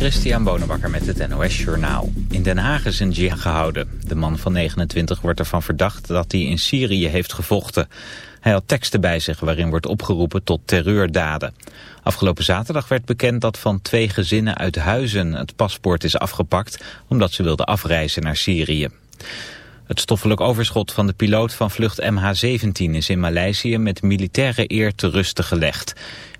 Christian Bonenbakker met het NOS Journaal. In Den Haag is een jihad gehouden. De man van 29 wordt ervan verdacht dat hij in Syrië heeft gevochten. Hij had teksten bij zich waarin wordt opgeroepen tot terreurdaden. Afgelopen zaterdag werd bekend dat van twee gezinnen uit Huizen het paspoort is afgepakt... omdat ze wilden afreizen naar Syrië. Het stoffelijk overschot van de piloot van vlucht MH17 is in Maleisië met militaire eer te rusten gelegd.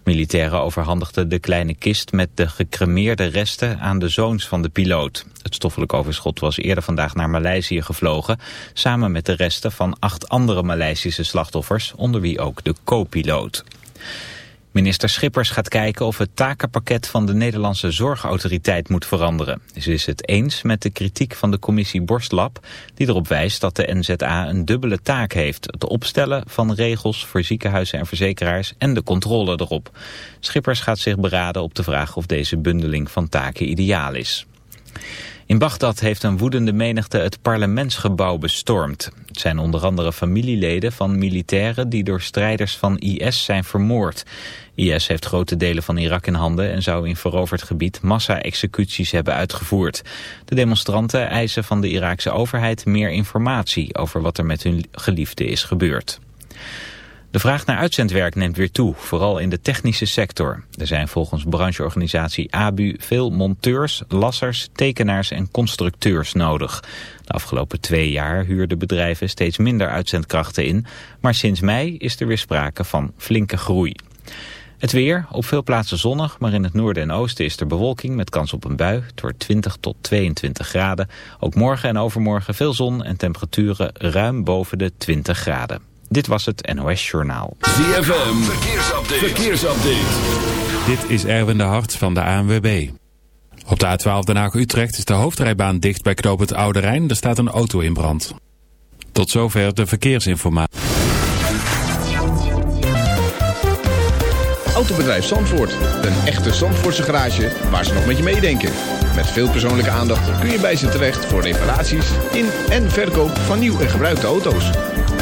Militairen overhandigden de kleine kist met de gecremeerde resten aan de zoons van de piloot. Het stoffelijk overschot was eerder vandaag naar Maleisië gevlogen, samen met de resten van acht andere Maleisische slachtoffers, onder wie ook de co-piloot. Minister Schippers gaat kijken of het takenpakket van de Nederlandse Zorgautoriteit moet veranderen. Ze is het eens met de kritiek van de commissie Borstlab, die erop wijst dat de NZA een dubbele taak heeft. Het opstellen van regels voor ziekenhuizen en verzekeraars en de controle erop. Schippers gaat zich beraden op de vraag of deze bundeling van taken ideaal is. In Bagdad heeft een woedende menigte het parlementsgebouw bestormd. Het zijn onder andere familieleden van militairen die door strijders van IS zijn vermoord. IS heeft grote delen van Irak in handen en zou in veroverd gebied massa-executies hebben uitgevoerd. De demonstranten eisen van de Iraakse overheid meer informatie over wat er met hun geliefde is gebeurd. De vraag naar uitzendwerk neemt weer toe, vooral in de technische sector. Er zijn volgens brancheorganisatie ABU veel monteurs, lassers, tekenaars en constructeurs nodig. De afgelopen twee jaar huurden bedrijven steeds minder uitzendkrachten in, maar sinds mei is er weer sprake van flinke groei. Het weer, op veel plaatsen zonnig, maar in het noorden en oosten is er bewolking met kans op een bui. Wordt 20 tot 22 graden. Ook morgen en overmorgen veel zon en temperaturen ruim boven de 20 graden. Dit was het NOS Journaal. ZFM, verkeersupdate. verkeersupdate. Dit is Erwin de Hart van de ANWB. Op de A12 Den Haag-Utrecht is de hoofdrijbaan dicht bij knoop het Oude Rijn. Er staat een auto in brand. Tot zover de verkeersinformatie. Autobedrijf Zandvoort. Een echte Zandvoortse garage waar ze nog met je meedenken. Met veel persoonlijke aandacht kun je bij ze terecht voor reparaties in en verkoop van nieuw en gebruikte auto's.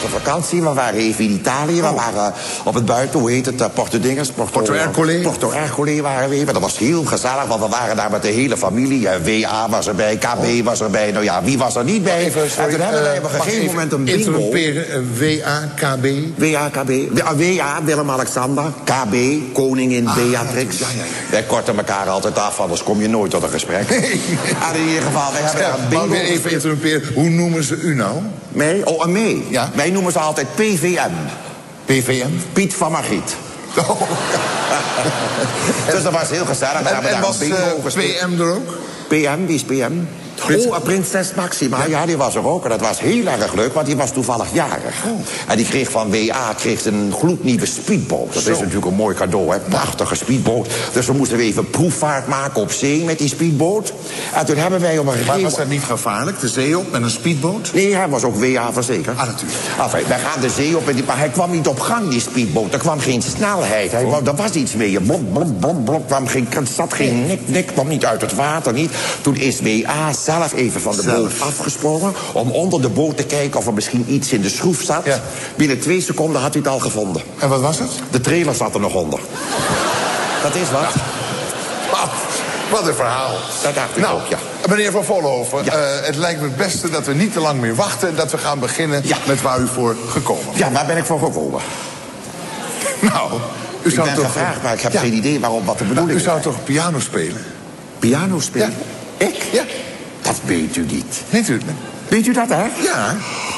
Korte vakantie. We waren even in Italië. We waren op het buiten, hoe heet het? eh, Porto Dinges. Porto, Porto Ercole. Porto Ercole waren we even. Dat was heel gezellig, want we waren daar met de hele familie. Eh, WA was erbij, KB was erbij. Nou ja, wie was er niet bij? Even, sorry, en toen hebben wij op een eh, gegeven moment een bingo. Interromperen, eh, WAKB. WA, KB. WA, Willem-Alexander. KB, Koningin Beatrix. ja, ja, ja. Wij korten elkaar altijd af, anders kom je nooit tot een gesprek. In ieder geval, wij hebben een bingo. maar weer even interromperen. Hoe noemen ze u nou? Mij? Oh, en mee. Ja. Wij noemen ze altijd PVM. PVM? Piet van Margriet. Oh. dus dat was heel gezellig. En, hebben en daar was bingo eh. PM er ook? PM, wie is PM? Oh, prinses Maxima, ja. die was er ook. En dat was heel erg leuk, want die was toevallig jarig. En die kreeg van WA kreeg een gloednieuwe speedboot. Dat is natuurlijk een mooi cadeau, hè. Prachtige speedboot. Dus we moesten even proefvaart maken op zee met die speedboot. En toen hebben wij op een gegeven Maar was moment... dat niet gevaarlijk, de zee op met een speedboot? Nee, hij was ook WA verzekerd. Ah, natuurlijk. Enfin, wij gaan de zee op, en die, maar hij kwam niet op gang, die speedboot. Er kwam geen snelheid. Hij, wou- er was iets mee. Blom, blom, blom, blom. kwam geen, er zat geen nik, nik, kwam niet uit het water, niet. Toen is WA zelf even van de boot afgesprongen... om onder de boot te kijken of er misschien iets in de schroef zat. Ja. Binnen twee seconden had hij het al gevonden. En wat was het? De trailer zat er nog onder. Dat is wat. Wat een verhaal. Dat dacht ik nou, ook, ja. Meneer Van Vollenhoven, Ja. eh, het lijkt me het beste dat we niet te lang meer wachten... en dat we gaan beginnen met waar u voor gekomen bent. Ja, waar ben ik voor gekomen? Nou, u Ik zou ben toch... gevraagd, maar ik heb geen idee waarom, wat de Nou, bedoeling u zou is. toch piano spelen? Piano spelen? Ik? Ja. Dat weet u niet. Weet u het? Weet u dat, hè? Ja.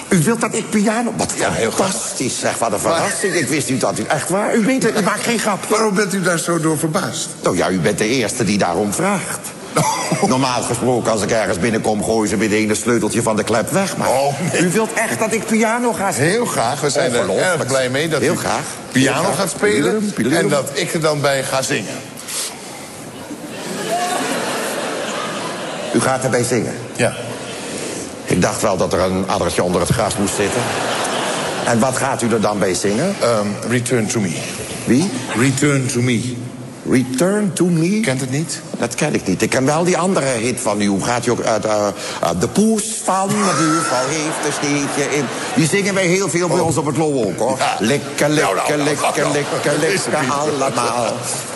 U wilt dat ik piano... Wat Ja, heel fantastisch, zeg. Wat een verrassing. Ik wist niet dat u... Echt waar? U weet het, u maakt geen grap. Waarom bent u daar zo door verbaasd? Nou ja, u bent de eerste die daarom vraagt. Normaal gesproken, als ik ergens binnenkom... gooien ze meteen een sleuteltje van de klep weg. Maar Oh, nee. u wilt echt dat ik piano ga spelen? Heel graag. We zijn er erg blij mee dat Heel u graag. piano Heel graag. gaat spelen... En dat ik er dan bij ga zingen. U gaat erbij zingen. Ja. Ik dacht wel dat er een addertje onder het gras moest zitten. En wat gaat u er dan bij zingen? Ehm, Return to me. Wie? Return to me. Return to me? Kent het niet? Dat ken ik niet. Ik ken wel die andere hit van u. Hoe gaat die ook uit? eh, eh, de poes van de buurvrouw heeft een steekje in. Die zingen wij heel veel bij ons op het Loo ook, hoor. Ja. Likken, Nou, nou, likken, nou, likken, likken, likken, allemaal.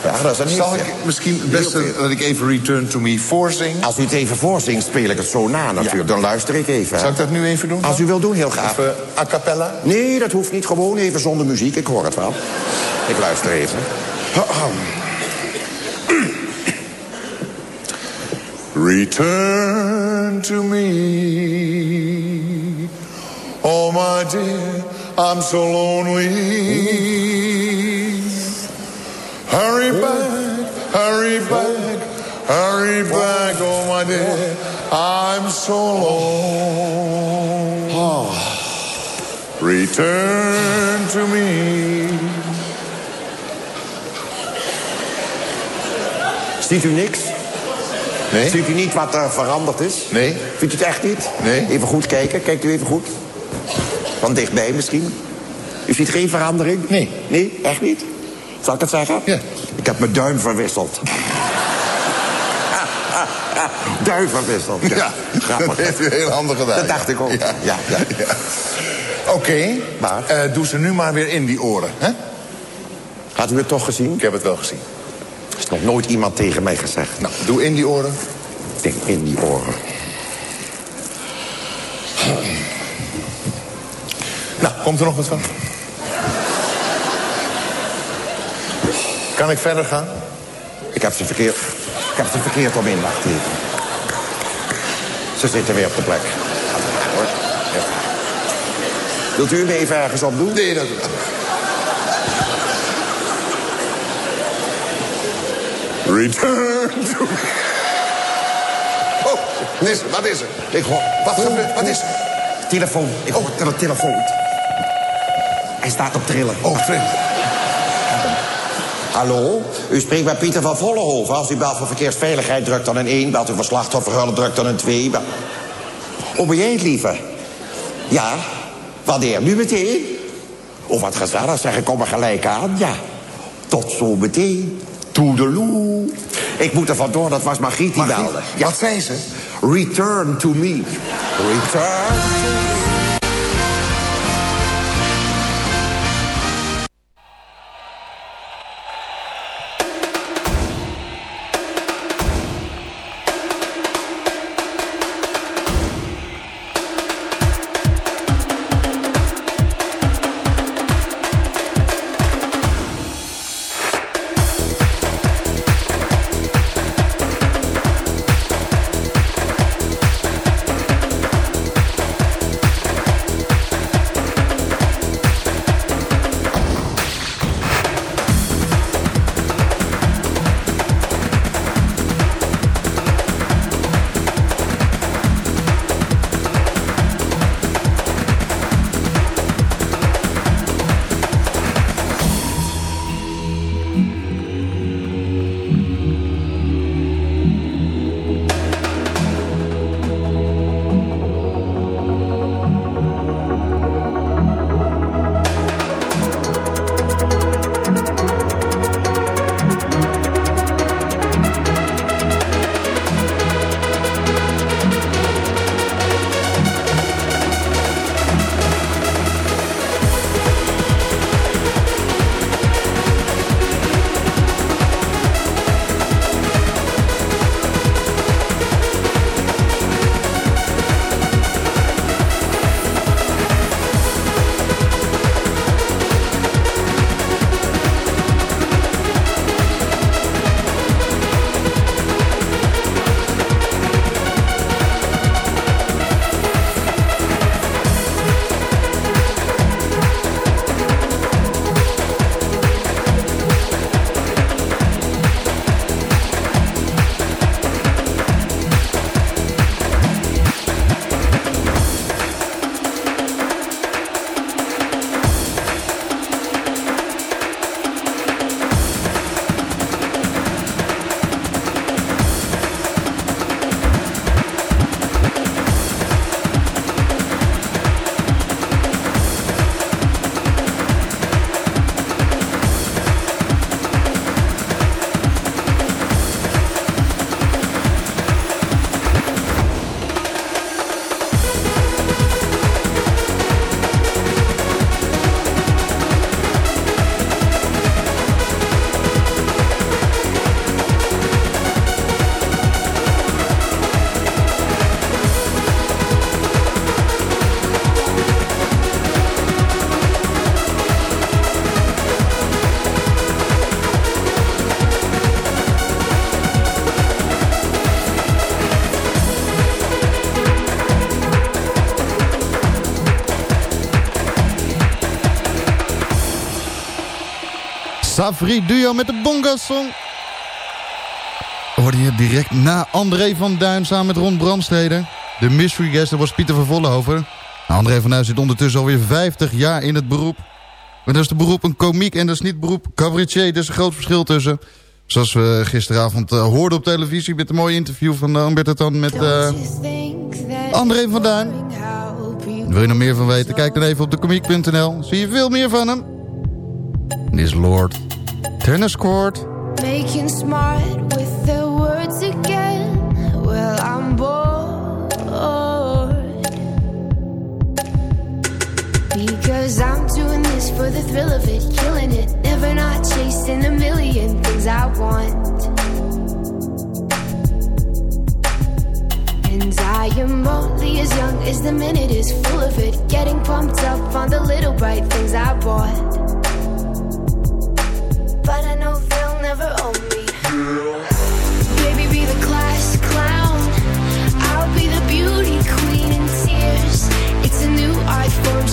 Ja, dat is een hit, Zal ik misschien het beste dat ik even Return to me voorzing? Als u het even voorzingt, speel ik het zo na natuurlijk. Dan luister ik even. Zal ik dat nu even doen? Als u wil doen, heel graag. Even a cappella? Nee, dat hoeft niet. Gewoon even zonder muziek. Ik hoor het wel. Ik luister even. Return to me. Oh, my dear, I'm so lonely. Hurry back, hurry back, hurry back, oh, my dear, I'm so alone. Return to me. Ziet u niks? Nee? Ziet u niet wat er veranderd is? Nee. Vindt u het echt niet? Nee. Even goed kijken. Kijkt u even goed. Van dichtbij misschien. U ziet geen verandering? Nee. Nee, echt niet? Zal ik het zeggen? Ja. Ik heb mijn duim verwisseld. duim verwisseld. Ja, Ja, grappig. dat heeft u heel handig gedaan. Dat dacht ik ook. Ja. Ja, ja. Oké, Maar? eh, doe ze nu maar weer in die oren. Hè? Had u het toch gezien? Ik heb het wel gezien. Is nog nooit iemand tegen mij gezegd. Nou, doe in die oren. Denk in die oren. Nou, komt er nog wat van? Kan ik verder gaan? Ik heb ze verkeerd, ik heb ze verkeerd om in, wacht even. Ze zitten weer op de plek. Wilt u hem even ergens op doen? Nee, dat Return to. Oh, wat is er? Wat is er? Ik hoor... Wat gebeurt? Wat is er? Telefoon. Ik hoor de telefoon. Hij staat op trillen. Oh, Trent. Hallo? U spreekt bij Pieter van Vollenhoven. Als u belt voor verkeersveiligheid, drukt dan een 1. Belt u voor slachtofferhulp, drukt dan een 2. Bel... Oh, ben jij het, lieve? Ja? Wanneer? Nu meteen? Oh, wat gezellig. Zeg, ik kom er gelijk aan. Ja. Tot zo meteen. Toedeloe. Ik moet er vandoor, dat was Margriet die belde. Ja. Wat zei ze? Return to me. Return to me. Savri duo met de Bonga Song. Hoorde je direct na André van Duin samen met Ron Brandstede. De mystery guest, dat was Pieter van Vollenhoven. Nou, André van Duin zit ondertussen alweer 50 jaar in het beroep. Maar dat is de beroep een komiek en dat is niet beroep cabaretier. Er is een groot verschil tussen. Zoals we gisteravond uh, hoorden op televisie met een mooi interview van uh, Tan met uh, André van Duin. Wil je nog meer van weten? Kijk dan even op dekomiek.nl. Zie je veel meer van hem. This Lord. Tennis court. Making smart with the words again. Well, I'm bored. Because I'm doing this for the thrill of it, killing it. Never not chasing a million things I want. And I am only as young as the minute is full of it. Getting pumped up on the little bright things I bought. It's a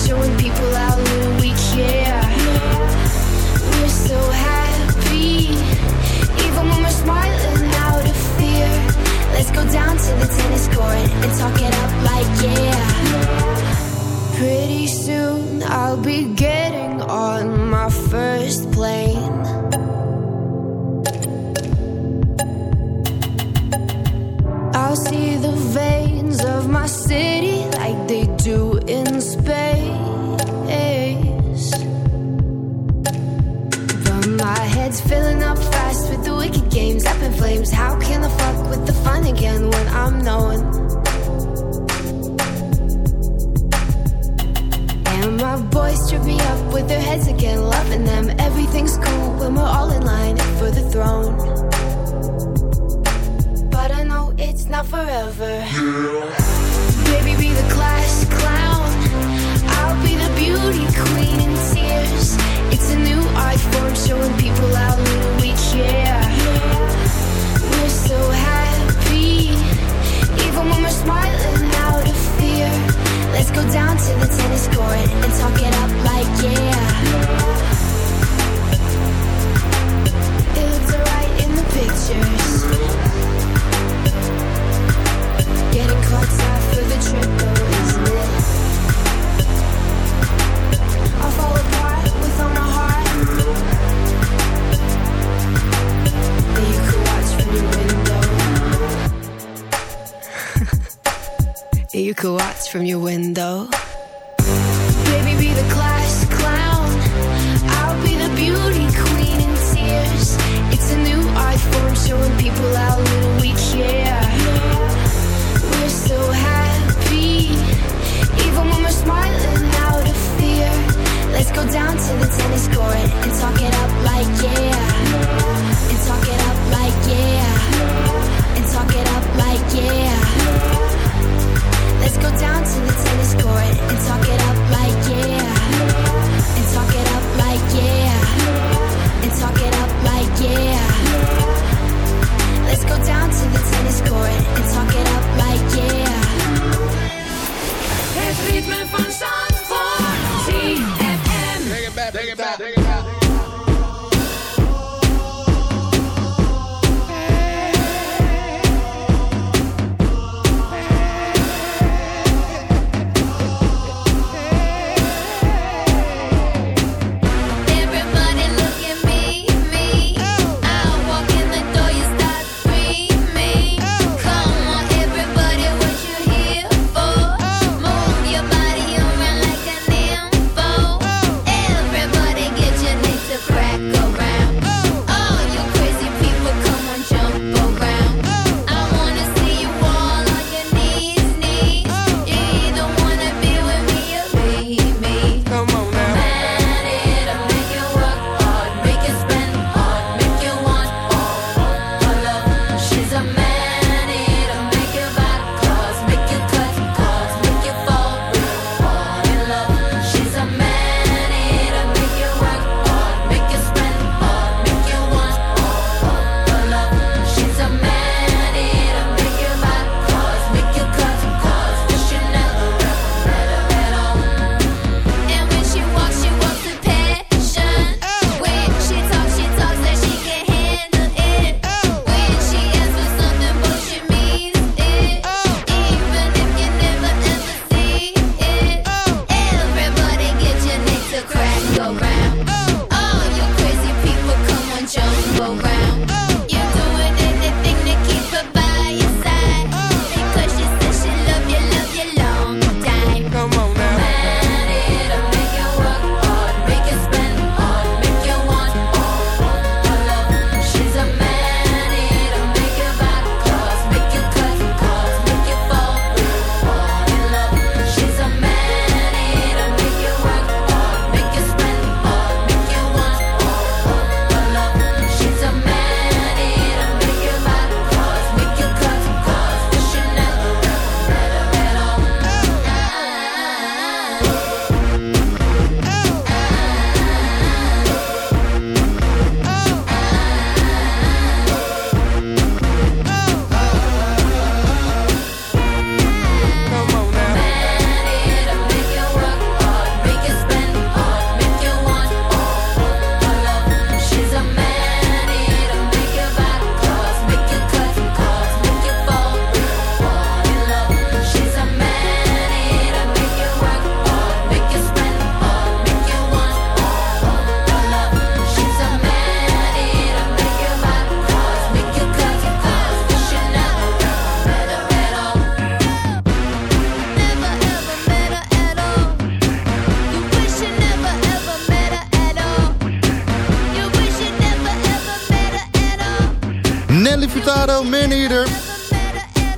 Tornado, Man Eater.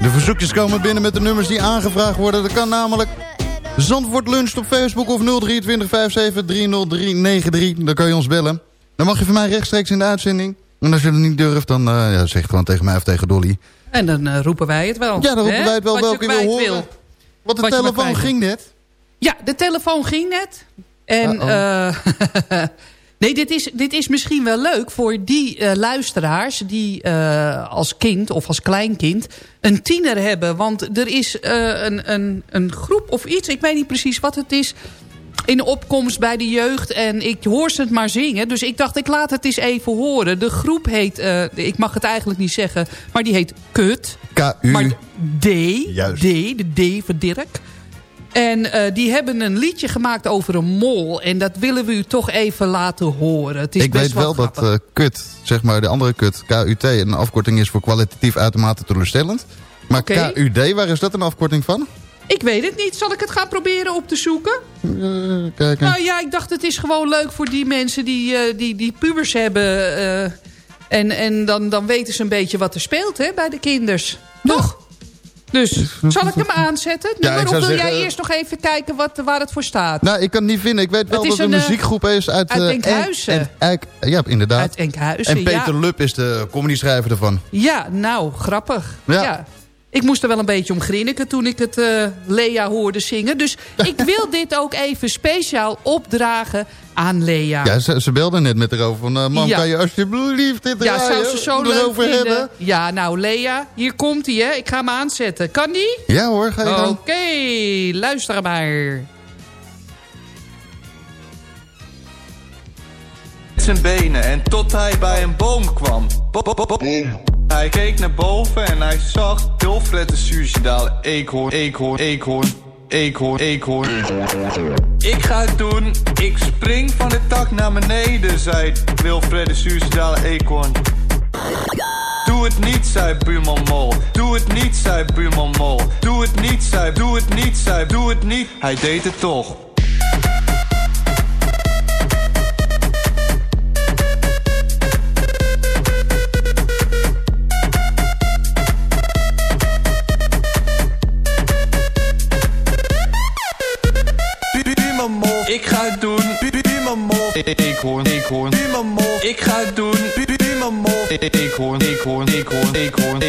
De verzoekjes komen binnen met de nummers die aangevraagd worden. Dat kan namelijk Zandvoort Lunch op Facebook of 023 57 30393. Dan kan je ons bellen. Dan mag je van mij rechtstreeks in de uitzending. En als je dat niet durft, dan eh, ja, zeg gewoon tegen mij of tegen Dolly. En dan eh, roepen wij het wel. Ja, dan roepen wij het wel Wat welke je wil horen. Want de Wat telefoon ging net. Ja, de telefoon ging net. En eh, nee, dit is, dit is misschien wel leuk voor die eh, luisteraars... die eh, als kind of als kleinkind een tiener hebben. Want er is eh, een, een, een groep of iets, ik weet niet precies wat het is... in opkomst bij de jeugd en ik hoor ze het maar zingen. Dus ik dacht, ik laat het eens even horen. De groep heet, ik mag het eigenlijk niet zeggen... maar die heet Kut. K-U. Maar D, Juist. D, de D voor Dirk. En eh, die hebben een liedje gemaakt over een mol. En dat willen we u toch even laten horen. Het is Ik best weet wel dat eh, kut, zeg maar de andere kut, KUT, een afkorting is voor kwalitatief uitermate teleurstellend. Maar. KUD, waar is dat een afkorting van? Ik weet het niet. Zal ik het gaan proberen op te zoeken? Eh, kijken. Nou ja, ik dacht het is gewoon leuk voor die mensen die, die, die pubers hebben. en en dan, dan weten ze een beetje wat er speelt hè, bij de kinders. Toch? Dus zal ik hem aanzetten? Ja, nummer? zou of wil zeggen, jij eerst nog even kijken wat, waar het voor staat? Nou, ik kan het niet vinden. Ik weet wel dat het een een, eh, muziekgroep is uit... uit eh, Enkhuizen. En, ja, inderdaad. Uit Enkhuizen, en Peter ja. Lup is de comedy-schrijver ervan. Ja, nou, grappig. Ja. Ja. Ik moest er wel een beetje om grinniken toen ik het eh, Lea hoorde zingen. Dus ik wil dit ook even speciaal opdragen aan Lea. Ja, ze, ze belde net met erover van... eh, mam, Ja. kan je alsjeblieft dit Ja, draaien? zou ze zo leuk erover vinden. hebben? Ja, nou Lea, hier komt hij hè. Ik ga hem aanzetten. Kan die? Ja hoor, ga je. Oké, luister maar. zijn benen en tot hij bij een boom kwam. Bo- bo- bo- bo- Hij keek naar boven en hij zag Wilfred de Suicidaal. Eekhoorn, eekhoorn, eekhoorn, eekhoorn, eekhoorn. Ik ga het doen, ik spring van de tak naar beneden, zei Wilfred de Suicidaal eekhoorn. Doe het niet, zei buurman Mol. Doe het niet, zei buurman Mol. Doe het niet, zei, doe het niet, zei, doe het niet. Hij deed het toch. Ga doen. Ik hoor, ik hoor, ik hoor, ik hoor, ik hoor,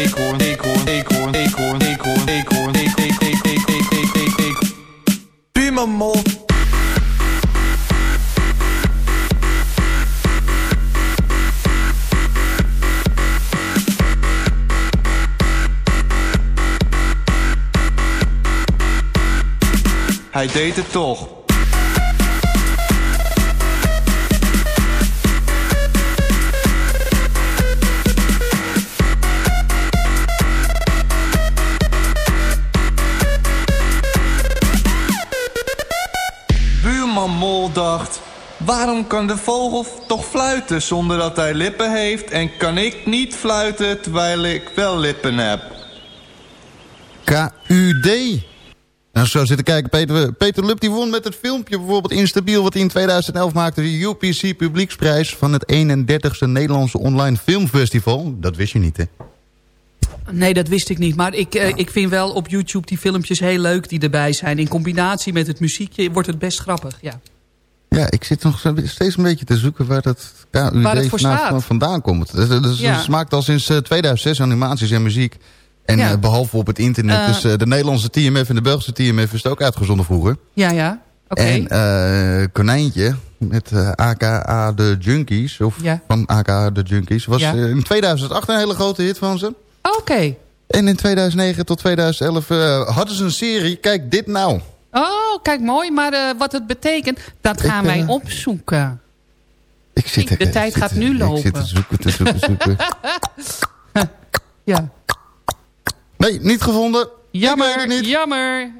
fluiten zonder dat hij lippen heeft... en kan ik niet fluiten terwijl ik wel lippen heb? KUD. Nou, zo zitten kijken. Peter, Peter Lup die won met het filmpje bijvoorbeeld Instabiel... wat hij in 2011 maakte. De UPC Publieksprijs van het 31ste Nederlandse Online Filmfestival. Dat wist je niet, hè? Nee, dat wist ik niet. Maar ik, eh, ik vind wel op YouTube die filmpjes heel leuk die erbij zijn. In combinatie met het muziekje wordt het best grappig. Ja. Ja, ik zit nog steeds een beetje te zoeken waar dat KUD Waar het vandaan komt. Dus, dus Ja. Ze maakt al sinds eh, 2006 animaties en muziek. En Ja. eh, behalve op het internet, Eh. dus eh, de Nederlandse TMF en de Belgische TMF is het ook uitgezonden vroeger. Ja, ja. Oké. En eh, Konijntje met eh, AKA de Junkies, of Ja. van AKA de Junkies, was eh, in 2008 een hele grote hit van ze. Oké. En in 2009 tot 2011 eh, hadden ze een serie, kijk dit nou. Oh, kijk mooi. Maar eh, wat het betekent, dat gaan Ik, wij eh, opzoeken. Ik zit er, de tijd zit gaat nu Ik zit lopen. te zoeken, te zoeken, zoeken. Ja. Nee, niet gevonden. Jammer, Ik weet het niet. jammer.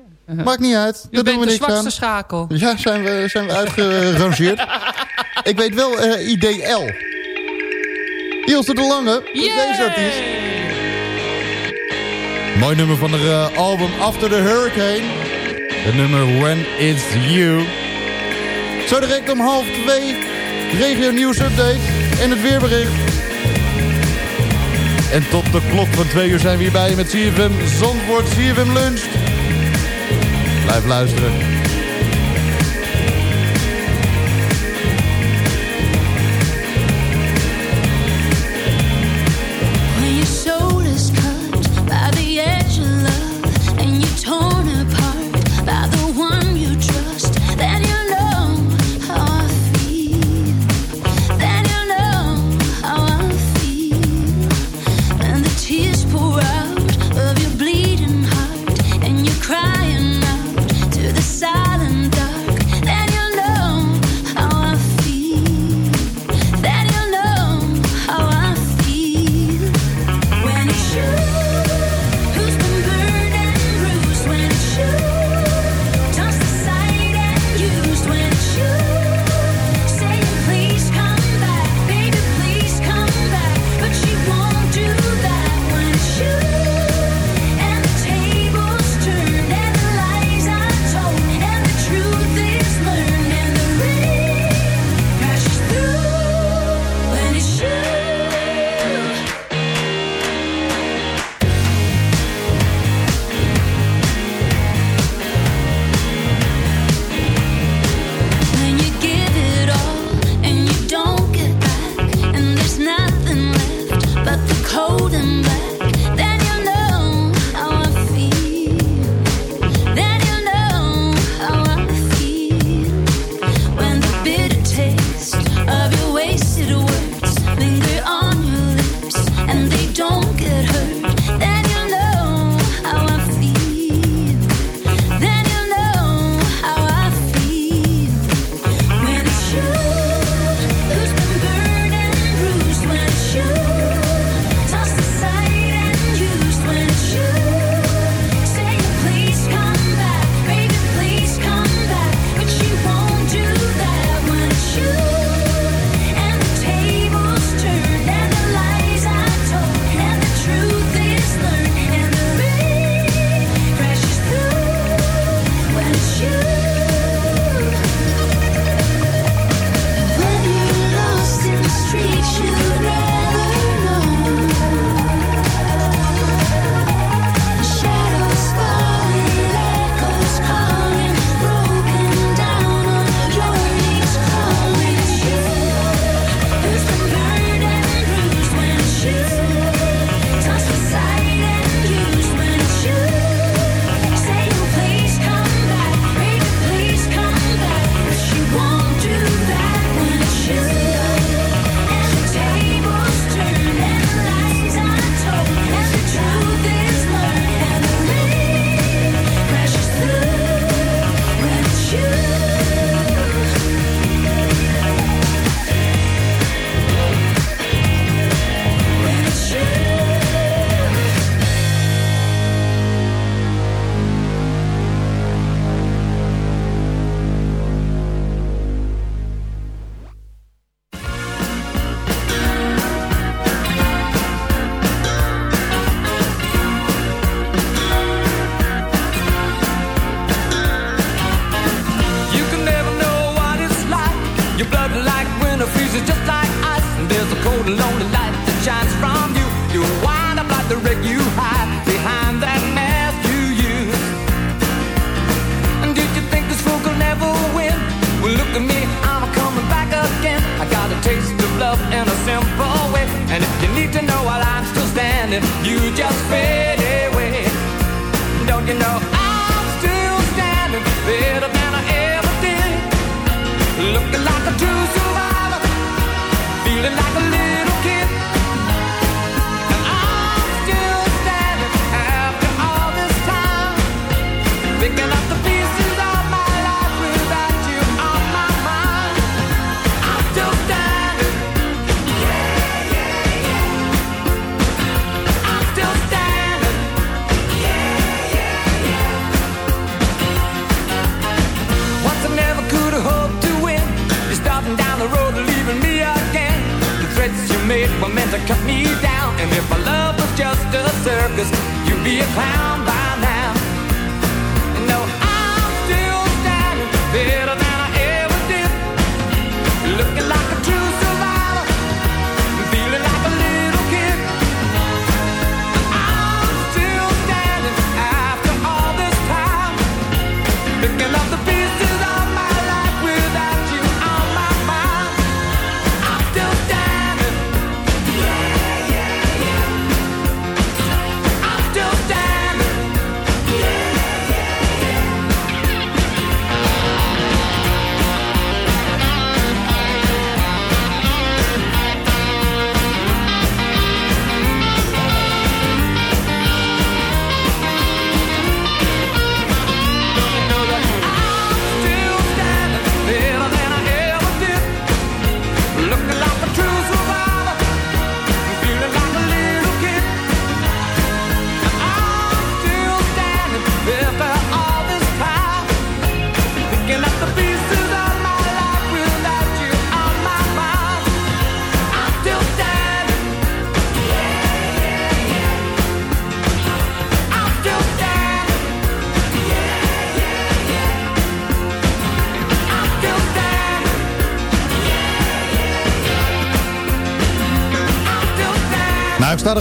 Maakt niet uit. Je Daar doen bent we de niks zwakste aan. schakel. Ja, zijn we, zijn we uitgerangeerd. ik weet wel eh, IDL. Ilse de Lange. dat is Deze artiest. Mooi nummer van de eh, album After the Hurricane. Het nummer When It's You. Zo direct om half twee. Regio Nieuws Update. En het weerbericht. En tot de klok van twee uur zijn we hierbij met CFM Zandvoort, CFM Lunch. Blijf luisteren.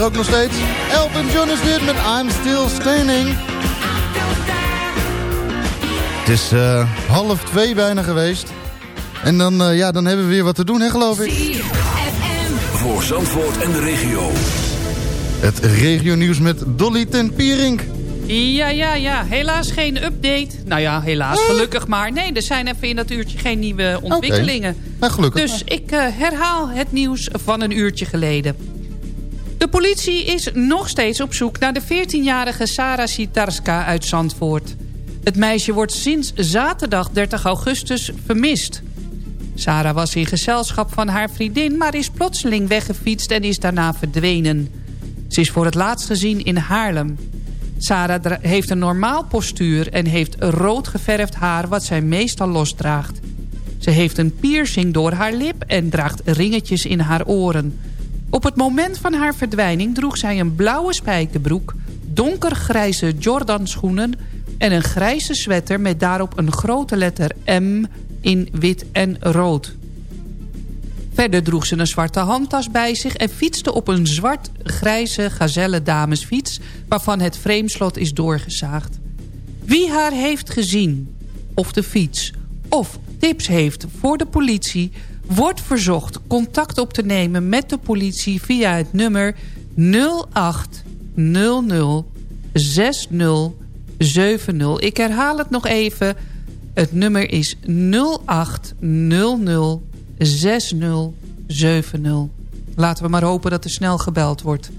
Er ook nog steeds. Elton John is dit met I'm Still Standing. Het is eh, half twee bijna geweest. En dan, eh, ja, dan hebben we weer wat te doen, hè, geloof ik. Voor Zandvoort en de regio. Het regionieuws met Dolly ten Pierink. Ja, ja, ja. Helaas geen update. Nou ja, helaas, gelukkig maar. Nee, er zijn even in dat uurtje geen nieuwe ontwikkelingen. Nou, gelukkig. Dus ik eh, herhaal het nieuws van een uurtje geleden. De politie is nog steeds op zoek naar de 14-jarige Sarah Sitarska uit Zandvoort. Het meisje wordt sinds zaterdag 30 augustus vermist. Sarah was in gezelschap van haar vriendin... maar is plotseling weggefietst en is daarna verdwenen. Ze is voor het laatst gezien in Haarlem. Sarah heeft een normaal postuur en heeft rood geverfd haar... wat zij meestal losdraagt. Ze heeft een piercing door haar lip en draagt ringetjes in haar oren. Op het moment van haar verdwijning droeg zij een blauwe spijkerbroek... donkergrijze Jordan-schoenen en een grijze sweater... met daarop een grote letter M in wit en rood. Verder droeg ze een zwarte handtas bij zich... en fietste op een zwart-grijze gazelle damesfiets... waarvan het frameslot is doorgezaagd. Wie haar heeft gezien, of de fiets... of tips heeft voor de politie... wordt verzocht contact op te nemen met de politie... via het nummer 0800 6070. Ik herhaal het nog even. Het nummer is 0800 6070. Laten we maar hopen dat er snel gebeld wordt.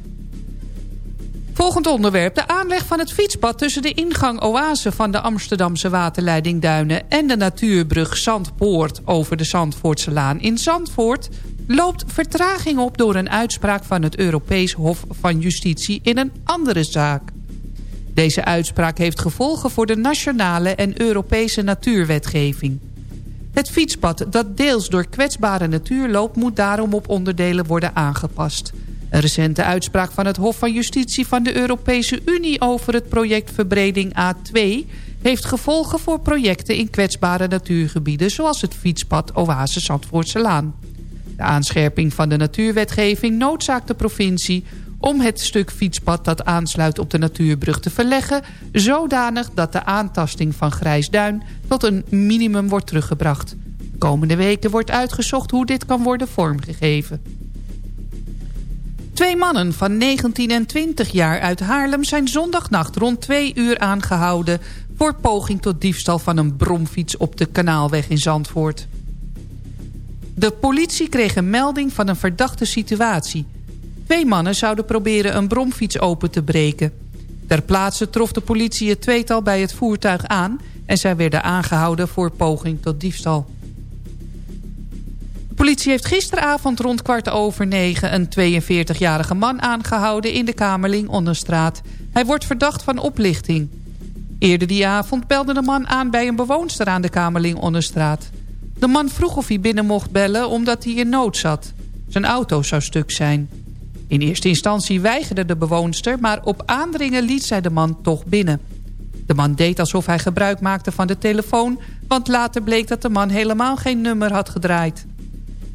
Volgend onderwerp. De aanleg van het fietspad tussen de ingang Oase van de Amsterdamse waterleiding Duinen... en de natuurbrug Zandpoort over de Zandvoortse Laan in Zandvoort... loopt vertraging op door een uitspraak van het Europees Hof van Justitie in een andere zaak. Deze uitspraak heeft gevolgen voor de nationale en Europese natuurwetgeving. Het fietspad dat deels door kwetsbare natuur loopt... moet daarom op onderdelen worden aangepast. Een recente uitspraak van het Hof van Justitie van de Europese Unie... over het project Verbreding A2... heeft gevolgen voor projecten in kwetsbare natuurgebieden... zoals het fietspad Oase Zandvoortse Laan. De aanscherping van de natuurwetgeving noodzaakt de provincie om het stuk fietspad dat aansluit op de natuurbrug te verleggen... zodanig dat de aantasting van Grijsduin tot een minimum wordt teruggebracht. De komende weken wordt uitgezocht hoe dit kan worden vormgegeven. Twee mannen van 19 en 20 jaar uit Haarlem zijn zondagnacht rond 2 uur aangehouden... voor poging tot diefstal van een bromfiets op de Kanaalweg in Zandvoort. De politie kreeg een melding van een verdachte situatie... Twee mannen zouden proberen een bromfiets open te breken. Ter plaatse trof de politie het tweetal bij het voertuig aan... en zij werden aangehouden voor poging tot diefstal. De politie heeft gisteravond rond kwart over negen... een 42-jarige man aangehouden in de Kamerling Onderstraat. Hij wordt verdacht van oplichting. Eerder die avond belde de man aan bij een bewoonster aan de Kamerling Onderstraat. De man vroeg of hij binnen mocht bellen omdat hij in nood zat. Zijn auto zou stuk zijn. In eerste instantie weigerde de bewoonster... maar op aandringen liet zij de man toch binnen. De man deed alsof hij gebruik maakte van de telefoon... want later bleek dat de man helemaal geen nummer had gedraaid.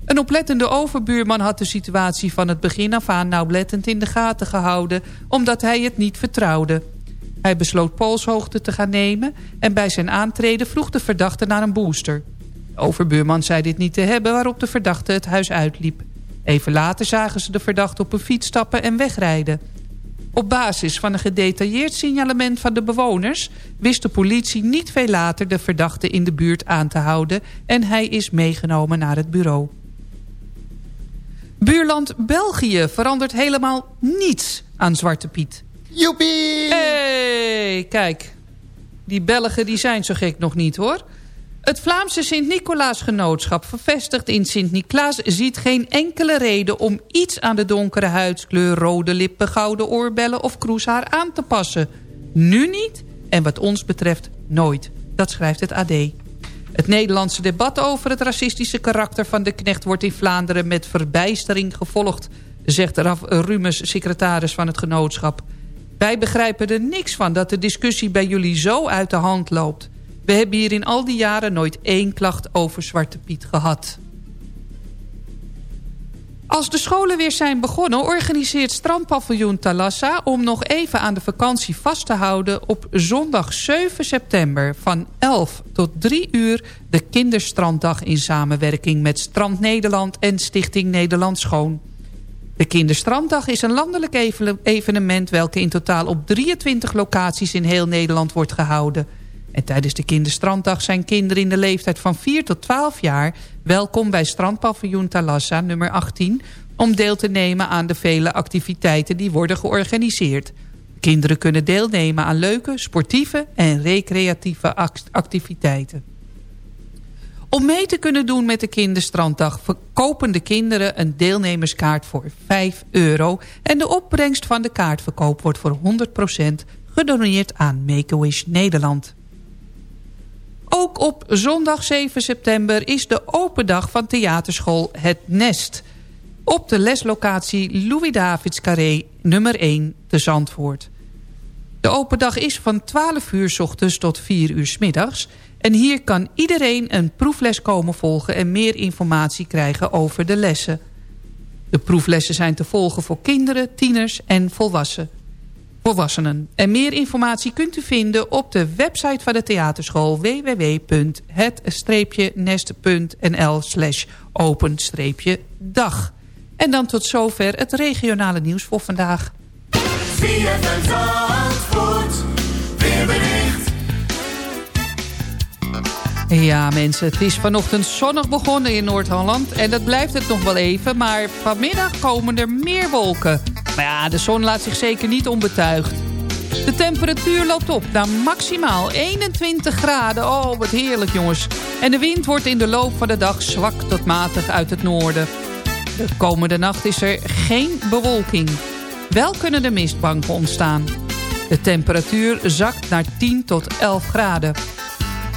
Een oplettende overbuurman had de situatie van het begin af aan... nauwlettend in de gaten gehouden, omdat hij het niet vertrouwde. Hij besloot polshoogte te gaan nemen... en bij zijn aantreden vroeg de verdachte naar een booster. De overbuurman zei dit niet te hebben... waarop de verdachte het huis uitliep. Even later zagen ze de verdachte op een fiets stappen en wegrijden. Op basis van een gedetailleerd signalement van de bewoners... wist de politie niet veel later de verdachte in de buurt aan te houden... en hij is meegenomen naar het bureau. Buurland België verandert helemaal niets aan Zwarte Piet. Joepie! hey, kijk. Die Belgen die zijn zo gek nog niet hoor... Het Vlaamse Sint-Nicolaasgenootschap, vervestigd in Sint-Niklaas... ziet geen enkele reden om iets aan de donkere huidskleur... rode lippen, gouden oorbellen of kroeshaar aan te passen. Nu niet en wat ons betreft nooit. Dat schrijft het AD. Het Nederlandse debat over het racistische karakter van de knecht... wordt in Vlaanderen met verbijstering gevolgd... zegt Raf Rumes, secretaris van het genootschap. Wij begrijpen er niks van dat de discussie bij jullie zo uit de hand loopt... We hebben hier in al die jaren nooit één klacht over Zwarte Piet gehad. Als de scholen weer zijn begonnen... organiseert strandpaviljoen Talassa... om nog even aan de vakantie vast te houden... op zondag 7 september van 11 tot 3 uur... de Kinderstranddag in samenwerking met Strand Nederland... en Stichting Nederland Schoon. De Kinderstranddag is een landelijk evenement... welke in totaal op 23 locaties in heel Nederland wordt gehouden... En tijdens de kinderstranddag zijn kinderen in de leeftijd van 4 tot 12 jaar... welkom bij strandpaviljoen Talassa nummer 18... om deel te nemen aan de vele activiteiten die worden georganiseerd. Kinderen kunnen deelnemen aan leuke, sportieve en recreatieve activiteiten. Om mee te kunnen doen met de kinderstranddag... verkopen de kinderen een deelnemerskaart voor 5 euro... en de opbrengst van de kaartverkoop wordt voor 100% gedoneerd aan Make-A-Wish Nederland. Ook op zondag 7 september is de open dag van theaterschool Het Nest. Op de leslocatie Louis Davids Carré nummer 1 te Zandvoort. De open dag is van 12 uur s ochtends tot 4 uur middags. En hier kan iedereen een proefles komen volgen en meer informatie krijgen over de lessen. De proeflessen zijn te volgen voor kinderen, tieners en volwassenen volwassenen. En meer informatie kunt u vinden op de website van de theaterschool www.het-nest.nl slash open-dag. En dan tot zover het regionale nieuws voor vandaag. Ja mensen, het is vanochtend zonnig begonnen in Noord-Holland en dat blijft het nog wel even. Maar vanmiddag komen er meer wolken. Maar ja, de zon laat zich zeker niet onbetuigd. De temperatuur loopt op naar maximaal 21 graden. Oh, wat heerlijk jongens. En de wind wordt in de loop van de dag zwak tot matig uit het noorden. De komende nacht is er geen bewolking. Wel kunnen er mistbanken ontstaan. De temperatuur zakt naar 10 tot 11 graden.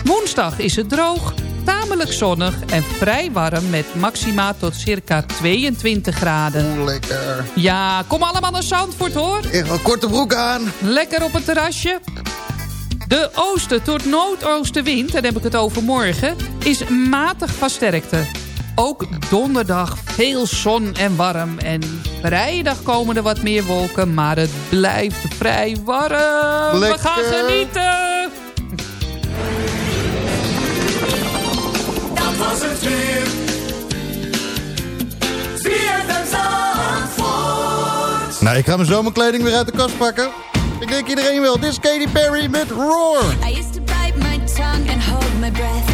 Woensdag is het droog, tamelijk zonnig en vrij warm met maxima tot circa 22 graden. Oeh, lekker. Ja, kom allemaal naar Zandvoort hoor. Ik ga korte broek aan. Lekker op het terrasje. De oosten tot noordoostenwind, en dan heb ik het over morgen, is matig van sterkte. Ook donderdag veel zon en warm. En vrijdag komen er wat meer wolken, maar het blijft vrij warm. Lekker. We gaan genieten. Was het weer. ZFM Zandvoort. Nou, ik ga mijn zomerkleding weer uit de kast pakken. Ik denk iedereen wel. Dit is Katy Perry met Roar. I used to bite my tongue and hold my breath.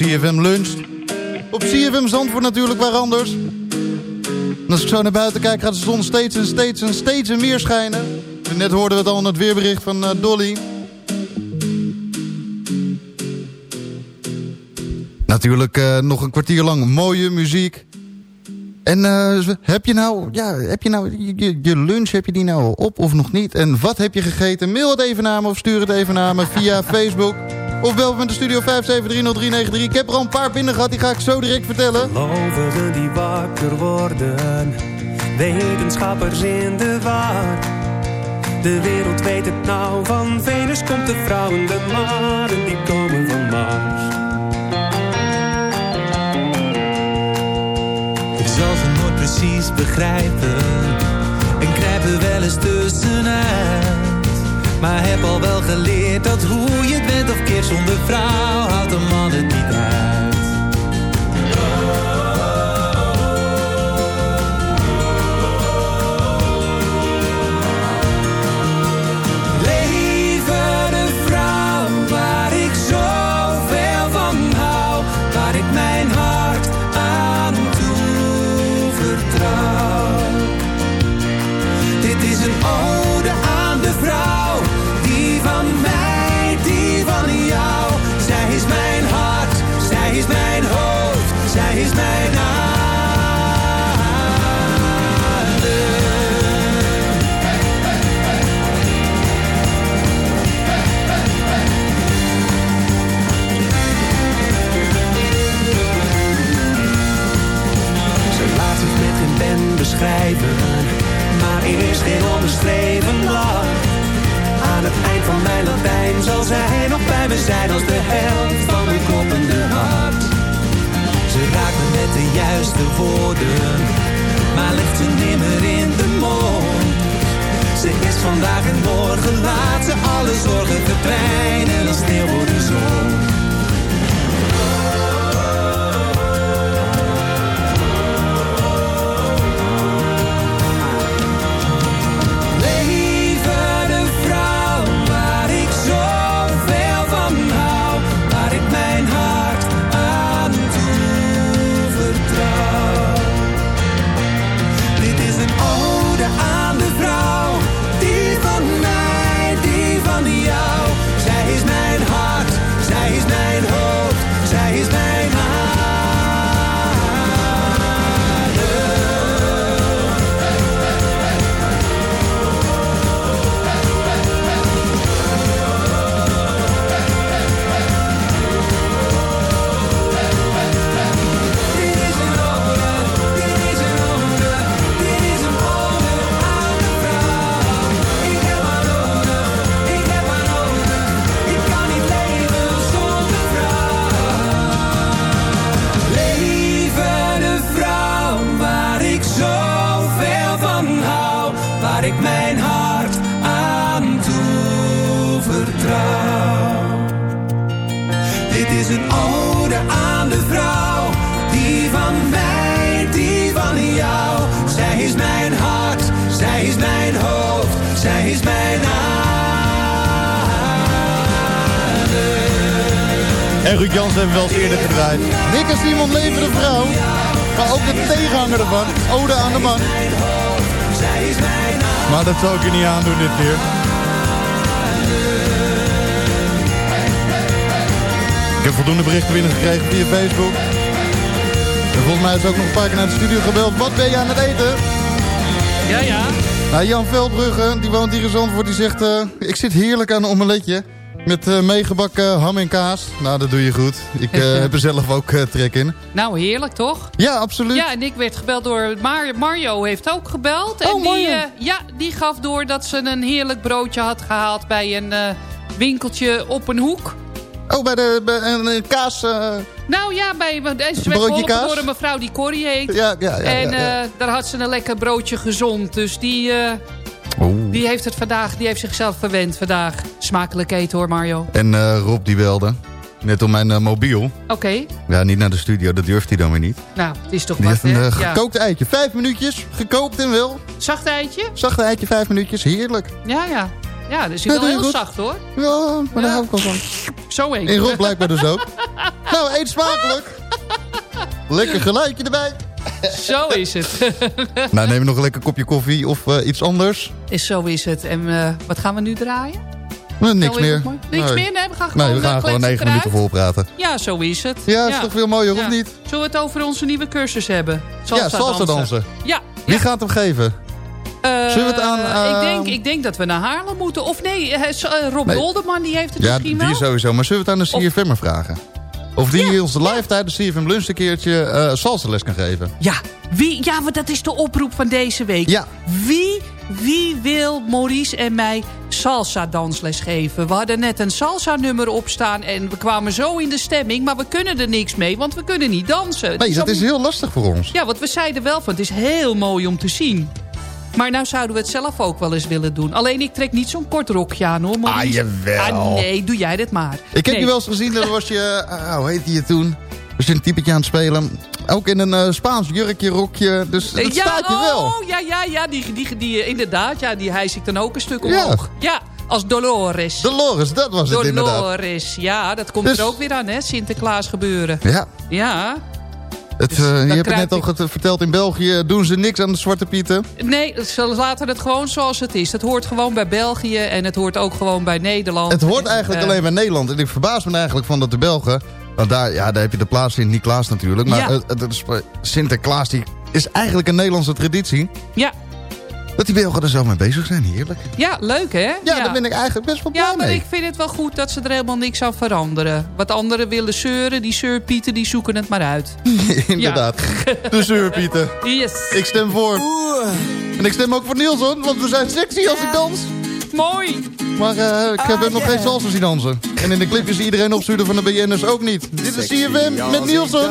CFM Lunch. Op CFM Zandvoort natuurlijk waar anders. Als ik zo naar buiten kijk gaat de zon steeds en steeds en steeds meer schijnen. Net hoorden we het al in het weerbericht van eh, Dolly. Natuurlijk eh, nog een kwartier lang mooie muziek. En eh, heb je nou, ja, heb je, nou je, je, lunch, heb je die nou op of nog niet? En wat heb je gegeten? Mail het even naar me of stuur het even naar me via Facebook. Of bel in de studio 5730393. Ik heb er al een paar binnen gehad, die ga ik zo direct vertellen. Gelovigen die wakker worden, wetenschappers in de waard. De wereld weet het nou, van Venus komt de vrouw en de maren die komen van Mars. Ik zal ze nooit precies begrijpen en krijg er wel eens tussenuit. Maar heb al wel geleerd dat hoe je het bent of keert zonder vrouw Houdt een man het niet uit onbeschreven lach. Aan het eind van mijn Latijn zal zij nog bij me zijn als de helft van mijn kloppende hart. Ze raakt me met de juiste woorden, maar legt ze nimmer in de mond. Ze is vandaag en morgen, laat ze alle zorgen verdwijnen als sneeuw voor de zon. Zal ik je niet aandoen dit keer. Ik heb voldoende berichten binnengekregen via Facebook. En volgens mij is ook nog een paar keer naar de studio gebeld. Wat ben je aan het eten? Ja, ja. Nou, Jan Veldbrugge, die woont hier in Zandvoort, die zegt... eh, ik zit heerlijk aan een omeletje. Met eh, meegebakken ham en kaas. Nou, dat doe je goed. Ik eh, heb er zelf ook eh, trek in. Nou, heerlijk toch? Ja, absoluut. Ja, en ik werd gebeld door Mar Mario heeft ook gebeld. en Oh, die, Mario. eh, ja, die gaf door dat ze een heerlijk broodje had gehaald bij een winkeltje op een hoek. Oh, bij de bij een, kaas... Nou ja, bij, deze werd Broodje geholpen kaas? door een mevrouw die Corrie heet. Ja, ja, ja, en ja, ja. daar had ze een lekker broodje gezond. Dus die, eh, die heeft het vandaag, die heeft zichzelf verwend vandaag. Smakelijk eten hoor, Mario. En eh, Rob die belde. Net om mijn eh, mobiel. Oké, Ja, niet naar de studio. Dat durft hij dan weer niet. nou, het is toch Die wat, heeft een eh, Ja. gekookt eitje. Vijf minuutjes. Gekookt en wel. Zacht eitje? Zacht eitje, vijf minuutjes. Heerlijk. Ja, ja. Ja, dat is Ja, wel heel goed. zacht hoor. Ja, maar daar hou ik wel van. Zo één. En Rob blijkbaar dus ook. nou, eet smakelijk. Lekker geluidje erbij. Zo is het. Nou, neem nog een lekker kopje koffie of eh, iets anders. is, zo is het. En eh, wat gaan we nu draaien? Nee, niks is meer. Niks Nee. meer? Nee, we gaan gewoon, Nee, we gaan eh, gewoon negen minuten volpraten. Ja, zo is het. Ja, is toch veel mooier, of niet? Zullen we het over onze nieuwe cursus hebben? Ja, salsa dansen. Ja. Wie gaat hem geven? Eh, Zullen we het aan, ik, eh, denk, ik denk dat we naar Haarlem moeten. Of nee, eh, eh, Rob Nee. Dolderman die heeft het Ja, misschien die wel. sowieso. Maar zullen we het aan de CFM'er vragen? Of die ons live tijdens CFM Lunch een keertje eh salsa les kan geven? Ja, wie, ja, want dat is de oproep van deze week. Ja. Wie, wie wil Maurice en mij salsa dansles geven. We hadden net een salsa nummer opstaan en we kwamen zo in de stemming. Maar we kunnen er niks mee, want we kunnen niet dansen. Nee, dat is heel lastig voor ons. Ja, want we zeiden wel van het is heel mooi om te zien. Maar nou zouden we het zelf ook wel eens willen doen. Alleen ik trek niet zo'n kort rokje aan hoor. Maurice. Ah, jawel. Ah, nee, doe jij dit maar. Ik heb Nee. je wel eens gezien, dat was je... ah, hoe heette je toen? Was je een typetje aan het spelen. Ook in een eh, Spaans jurkje, rokje. Dus dat ja, staat je wel. Oh, ja, ja, ja. Die, die, die, inderdaad, ja, die hijs ik dan ook een stuk omhoog. Ja, als Dolores. Dolores, dat was het inderdaad. Dolores, ja, dat komt Dus- er ook weer aan, hè, Sinterklaas gebeuren. Ja. Ja, Het, eh, je hebt het net al verteld, in België doen ze niks aan de Zwarte Pieten. nee, ze laten het gewoon zoals het is. Het hoort gewoon bij België en het hoort ook gewoon bij Nederland. Het hoort eigenlijk Eh, alleen bij Nederland. En ik verbaas me eigenlijk van dat de Belgen... Want daar, ja, daar heb je de plaats in Niklaas natuurlijk. Maar Ja. Sinterklaas die is eigenlijk een Nederlandse traditie. Ja. Dat die Belgen er zo mee bezig zijn, heerlijk. Ja, leuk hè? Ja, daar ben ik eigenlijk best wel blij Ja, maar mee. ik vind het wel goed dat ze er helemaal niks aan veranderen. Wat anderen willen zeuren, die zeurpieten, die zoeken het maar uit. Inderdaad. De zeurpieten. Yes. Ik stem voor. En ik stem ook voor Nielsen, want we zijn sexy als ik dans. Mooi. Maar eh, ik heb nog geen salsa zien dansen. En in de clipjes die iedereen opstuurde van de BN'ers ook niet. Dit is CFM met Nielsen.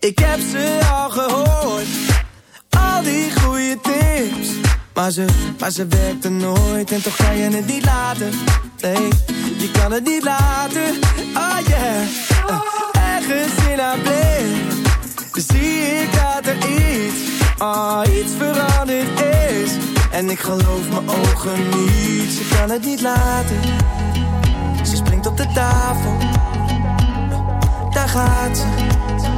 Ik heb ze al gehoord. Al die goede tips. Maar ze, maar ze werkte nooit en toch kan je het niet laten. Nee, je kan het niet laten. Oh yeah. Uh, ergens in haar blik zie ik dat er iets, ah, iets veranderd is. En ik geloof mijn ogen niet. Ze kan het niet laten. Ze springt op de tafel. Daar gaat ze.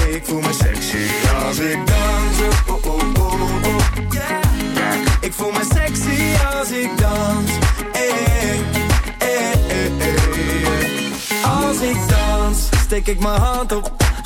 Ik voel me sexy als ik dans. Oh, oh, oh, oh, yeah. Ik voel me sexy als ik dans. Hey, hey, hey. Als ik dans, steek ik mijn hand op.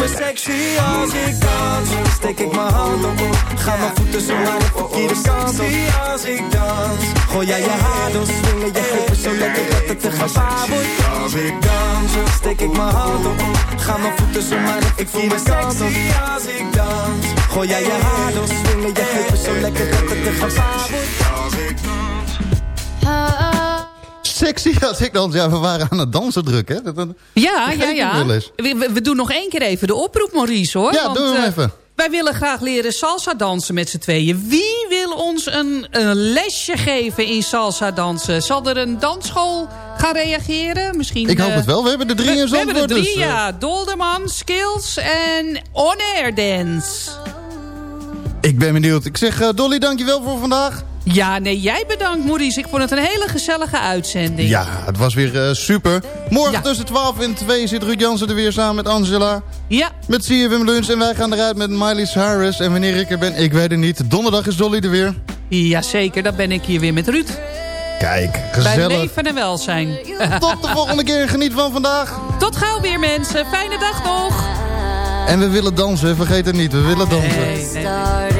Me sexy als ik dans. Steek ik mijn hand op. Ga mijn voeten zo naar de verkeerde kant op. als ik dans. Gooi jij je haar swingen je zo lekker dat het een gevaar wordt. Als steek ik mijn hand op. Ga mijn voeten zo naar de verkeerde kant op. als ik dans. Gooi jij je haar door, swingen je heupen zo lekker dat het een gevaar wordt. Sexy als ik dans. Ja, we waren aan het dansen druk, hè? Dat, dat- Ja, ja, ja. We, we- we doen nog één keer even de oproep, Maurice, hoor. Ja, want, doe hem eh, even. wij willen graag leren salsa dansen met z'n tweeën. Wie wil ons een, een lesje geven in salsa dansen? Zal er een dansschool gaan reageren? Misschien, Ik hoop eh, het wel. We hebben er drie we, in we hebben Zandvoort. drie, dus, eh, ja. Dolderman, Skills en On Air Dance. Ik ben benieuwd. Ik zeg, Dolly, dankjewel voor vandaag. Ja, nee, jij bedankt, Maurice. Ik vond het een hele gezellige uitzending. Ja, het was weer eh, super. Morgen tussen 12 en 2 zit Ruud Jansen er weer samen met Angela. Ja. Met CFM Lunch en wij gaan eruit met Miley Cyrus. En wanneer ik er ben, ik weet het niet. Donderdag is Dolly er weer. Jazeker, dan ben ik hier weer met Ruud. Kijk, Bij gezellig. leven en welzijn. Tot de volgende keer. Geniet van vandaag. Tot gauw weer, mensen. Fijne dag nog. En we willen dansen, vergeet het niet. We willen dansen. started living.